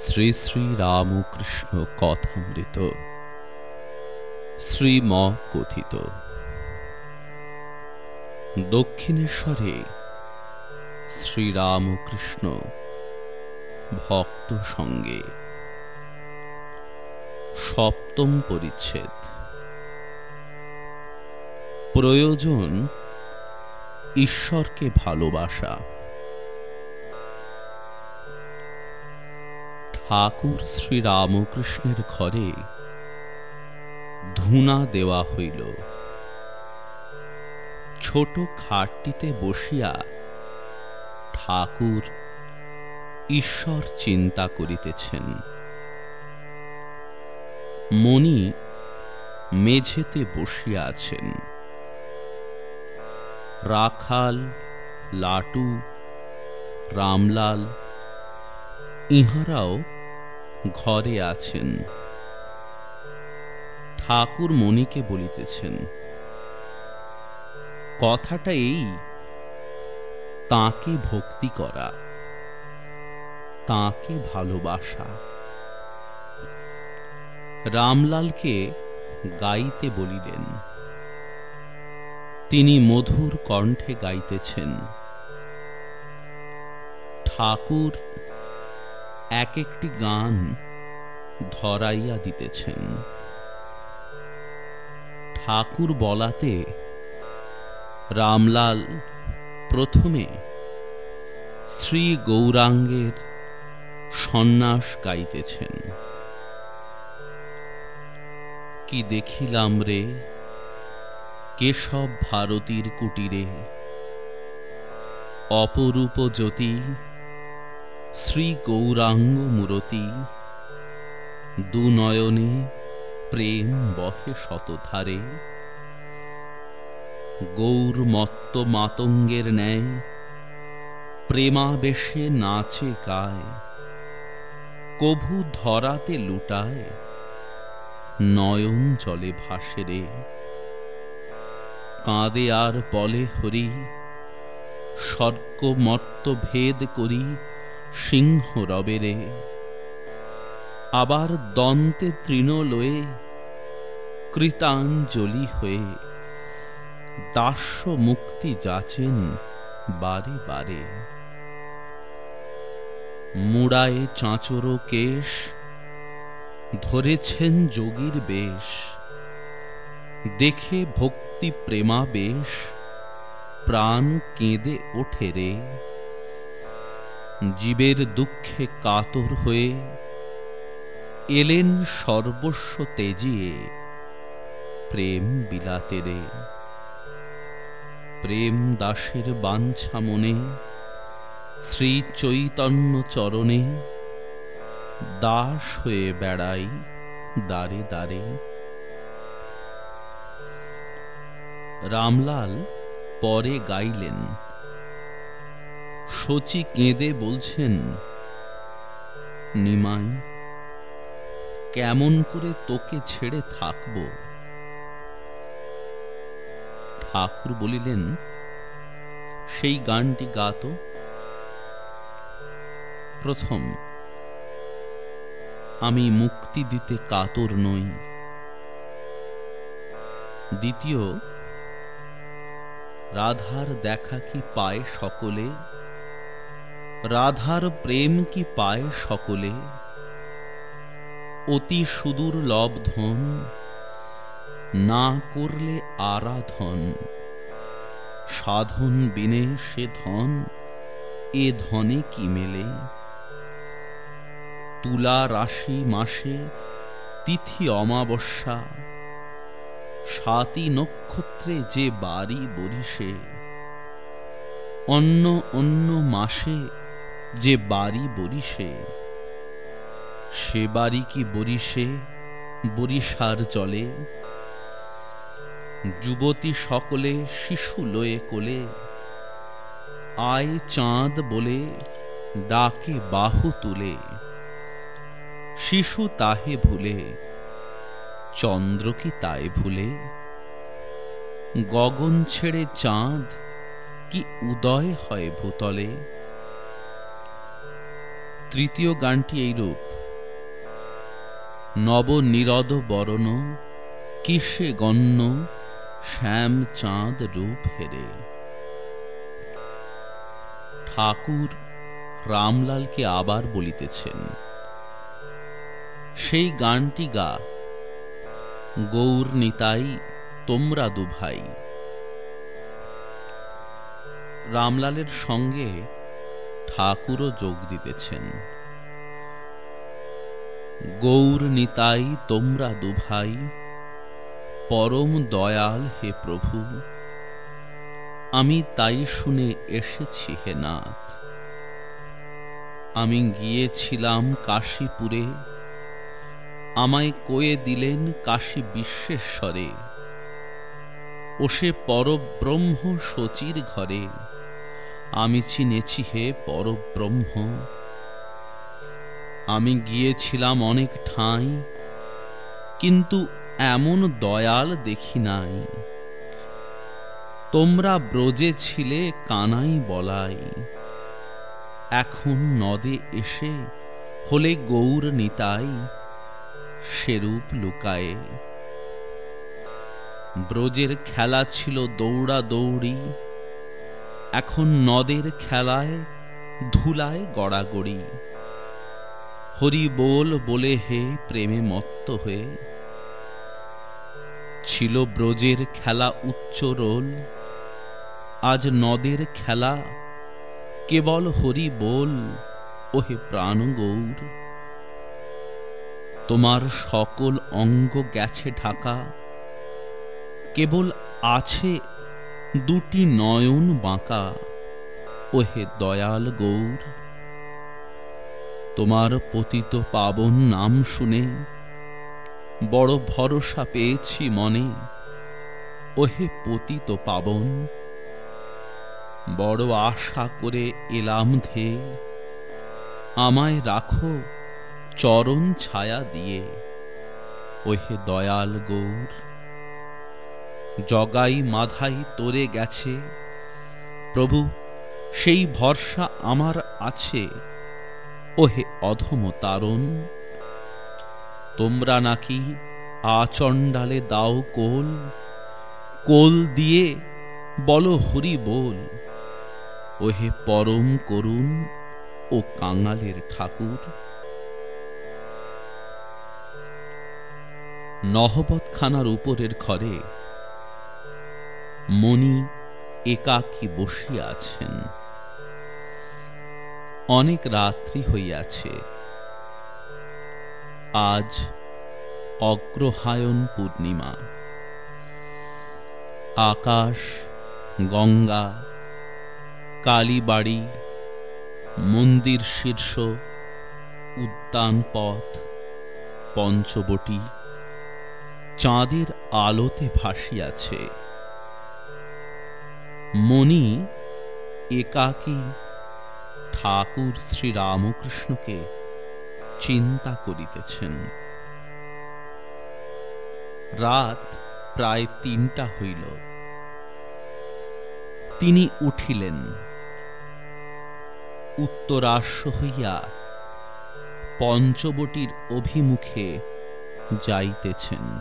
শ্রী শ্রী রামকৃষ্ণ কথামৃত। শ্রীম কথিত দক্ষিণেশ্বরে শ্রীরামকৃষ্ণ ভক্ত সঙ্গে সপ্তম পরিচ্ছেদ। প্রয়োজন ঈশ্বরকে ভালোবাসা। ঠাকুর শ্রীরামকৃষ্ণের ঘরে ধুনা দেওয়া হইল। ছোট খাটটিতে বসিয়া ঠাকুর ঈশ্বর চিন্তা করিতেছেন। মণি মেঝেতে বসিয়া আছেন। রাখাল, লাটু, রামলাল, ইহারাও ঘরে আছেন। ঠাকুর মণিকে বলিতেছেন, কথাটা এই, তাকে ভক্তি করা, তাকে ভালোবাসা। রামলালকে গাইতে বলিলেন। তিনি মধুর কণ্ঠে গাইতেছেন, ঠাকুর এক একটি গান ধরাইয়া দিতেছেন। ঠাকুর বলাতে রামলাল প্রথমে শ্রী গৌরাঙ্গের সন্ন্যাস গাইতেছেন। কি দেখিলাম রে, কেশব ভারতীর কুটিরে অপরূপ জ্যোতি শ্রী গৌরাঙ্গ মূরতি দুনয়নে প্রেম বহে শতধারে। গৌর মত্ত মাতঙ্গের ন্যায় প্রেমাবেশে নাচে গায়, কভু ধরাতে লুটায়, নয়ন জলে ভাসে রে। কাঁদে আর বলে হরি স্বর্গ মর্ত ভেদ করি সিংহ রবেরে আবার দন্তে তৃণ লয়ে কৃতাঞ্জলি হয়ে দাস্য মুক্তি যাচেন বারে বারে। মুড়ায়ে চাঁচরো কেশ, ধরেছেন যোগীর বেশ। দেখে ভক্তি প্রেমাবেশ, প্রাণ কেঁদে ওঠে রে। জীবের দুঃখে কাতর হয়ে এলেন সর্বস্ব তেজিয়ে প্রেম বিলাতে রে প্রেম দাসের বাঞ্ছা মনে, শ্রী চৈতন্য চরণে দাস হয়ে বেড়াই দাঁড়ে দাঁড়ে রামলাল পরে গাইলেন শচী কেঁদে বলছেন, নিমাই, কেমন করে তোকে ছেড়ে থাকব? ঠাকুর বলিলেন, সেই গানটি গাত প্রথম, আমি মুক্তি দিতে কাতর নই। দ্বিতীয়, রাধার দেখা কি পায় সকলে? রাধার প্রেম কি পায় সকলে? অতি সুদূর লব ধন, না করলে আরাধন। সাধন বিনে সে ধন, এ ধনে কি মেলে? তুলা রাশি মাসে তিথি অমাবস্যা, সাতি নক্ষত্রে যে বাড়ি বরিশে, অন্য অন্য মাসে যে বাড়ি বরিশে সে। বাড়ি কি বরিশে বরিশার জলে যুবতী সকলে শিশু লয়ে কোলে। আয় চাঁদ বলে ডাকে বাহু তুলে। শিশু তাহে ভুলে, চন্দ্র কি তাই ভুলে? গগন ছেড়ে চাঁদ কি উদয় হয় ভূতলে। তৃতীয় গানটি এইরূপ নবনিরদ বরণ, কিসে গণ্য শ্যাম চাঁদ রূপ হেরে। ঠাকুর রামলালকে আবার বলিতেছেন, সেই গানটি গা। গৌর নিতাই তোমরা দুভাই। রামলালের সঙ্গে ঠাকুরও যোগ দিতেছেন। গৌর নিতাই, তোমরা দুভাই, পরম দয়াল হে প্রভু, আমি তাই শুনে এসেছি হে নাথ। আমি গিয়েছিলাম কাশীপুরে, আমায় কয়ে দিলেন কাশী বিশ্বেশ্বরে, ও সে পরব্রহ্ম শচীর ঘরে। আমি চিনেছি হে পরব্রহ্ম। আমি গিয়েছিলাম অনেক ঠাঁই, কিন্তু এমন দয়াল দেখি নাই। তোমরা ব্রজে ছিলে কানাই বলাই, এখন নদে এসে হলে গৌর নিতাই, সেরূপ লুকায়ে। ব্রজের খেলা ছিল দৌড়া দৌড়ি এখন নদের খেলায়, ধুলায় গড়াগড়ি। হরি বল বলে হে প্রেমে মত্ত হয়ে। ছিল ব্রজের খেলা উচ্চ রোল, আজ নদের খেলা কেবল হরি বল, ওহে প্রাণ গৌর। তোমার সকল অঙ্গ গেছে ঢাকা, কেবল আছে দুটি নয়ন বাঁকা। ওহে দয়াল গৌর, তোমার পতিত পাবন নাম শুনে বড় ভরসা পেয়েছি মনে। ওহে পতিত পাবন, বড় আশা করে এলাম ধে। আমায় রাখো চরণ ছায়া দিয়ে। ওহে দয়াল গৌর। জগাই মাধাই তোরে গেছে। প্রভু, সেই ভরসা আমার আছে। ওহে অধম তারণ, তোমরা নাকি আচণ্ডালে দাও কোল কোল দিয়ে বলো হরি বল। ওহে পরম করুণ ও কাঙালের ঠাকুর। নহবতখানার উপরের ঘরে মণি একাকী বসিয়া আছেন অনেক রাত্রি হইয়াছে। আজ অগ্রহায়ণ পূর্ণিমা। আকাশ, গঙ্গা, কালীবাড়ি, মন্দির শীর্ষ, উদ্যান পথ, পঞ্চবটি, চাঁদের আলোতে ভাসিয়াছে। মণি একাকী ঠাকুর শ্রীরামকৃষ্ণকে চিন্তা করিতেছেন। রাত প্রায় তিনটা হইল। তিনি উঠিলেন। উত্তরাশ্ব হইয়া পঞ্চবটির অভিমুখে যাইতেছেন।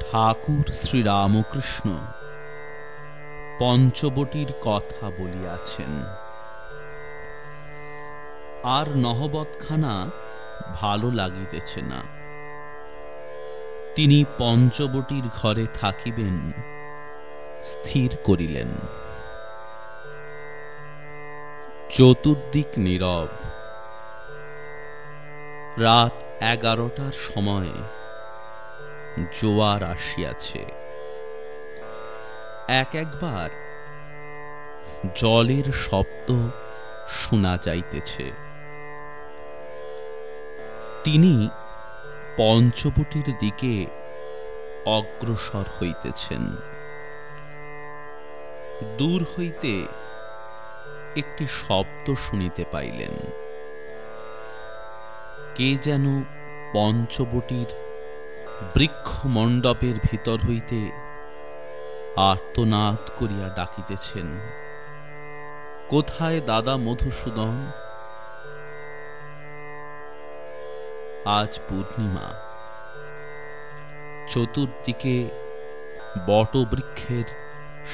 ঠাকুর শ্রীরামকৃষ্ণ পঞ্চবটির কথা বলিয়াছেন। আর নহবতখানা ভালো লাগিতেছে না। তিনি পঞ্চবটির ঘরে থাকিবেন, স্থির করিলেন। চতুর্দিক নীরব। রাত এগারোটার সময় জোয়ার আসিয়াছে। এক একবার জলের শব্দ শোনা যাইতেছে। তিনি পঞ্চবটির দিকে অগ্রসর হইতেছেন। দূর হইতে একটি শব্দ শুনিতে পাইলেন। কে যেন পঞ্চবটির বৃক্ষ মণ্ডপের ভিতর হইতে আর্তনাদ করিয়া ডাকিতেছেন, কোথায় দাদা মধুসূদন? আজ পূর্ণিমা। চতুর্দিকে বটবৃক্ষের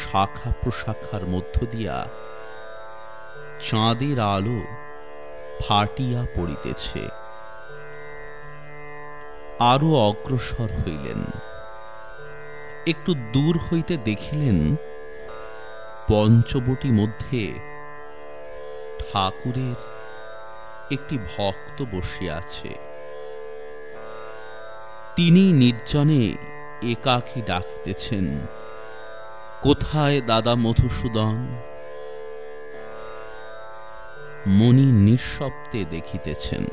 শাখা প্রশাখার মধ্য দিয়া চাঁদের আলো ফাটিয়া পড়িতেছে। আরও অগ্রসর হইলেন। একটু দূর হইতে দেখিলেন পঞ্চবটি মধ্যে ঠাকুরের একটি ভক্ত আছে। তিনি নির্জনে একাকী ডাকিতেছেন, কোথায় দাদা মধুসূদন? মণি নিঃশব্দে দেখিতেছেন।